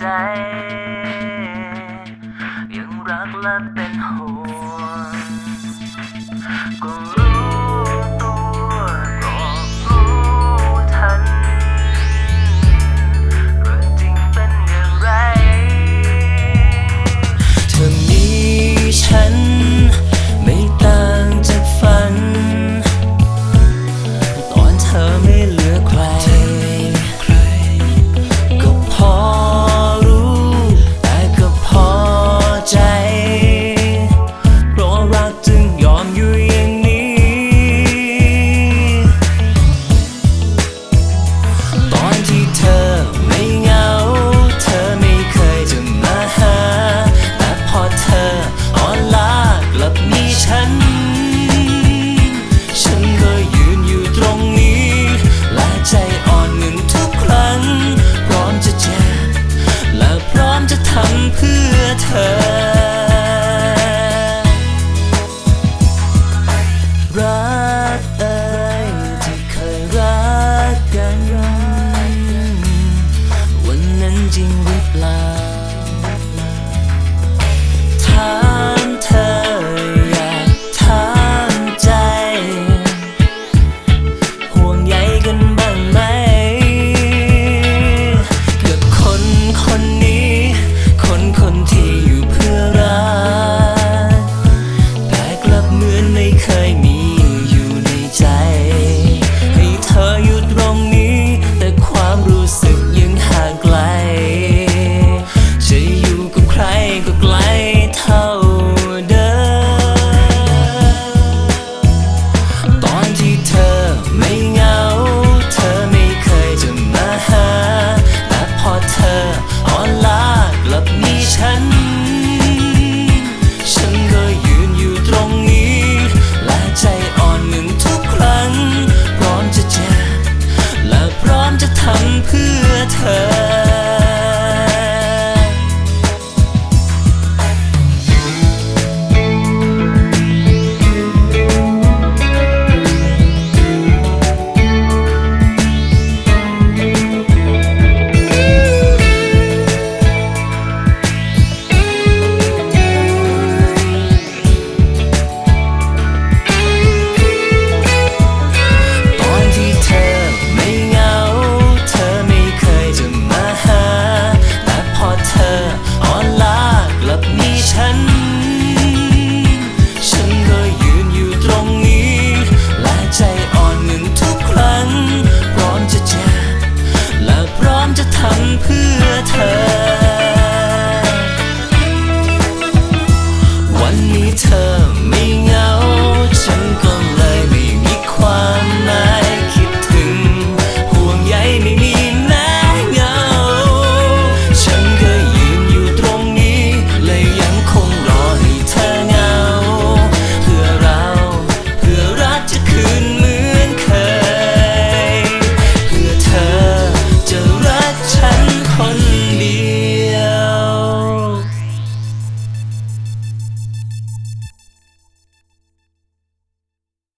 ใจ ยังรักและ เธอ รักเอ่ยที่เคยรักกัน วันนั้นจริงหรือเปล่า